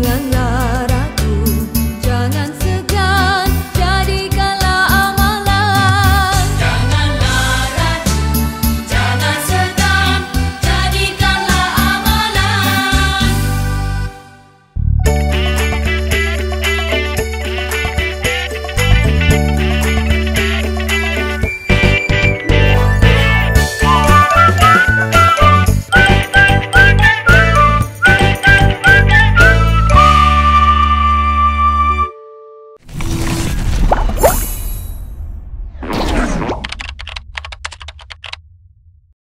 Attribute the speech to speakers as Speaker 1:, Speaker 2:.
Speaker 1: na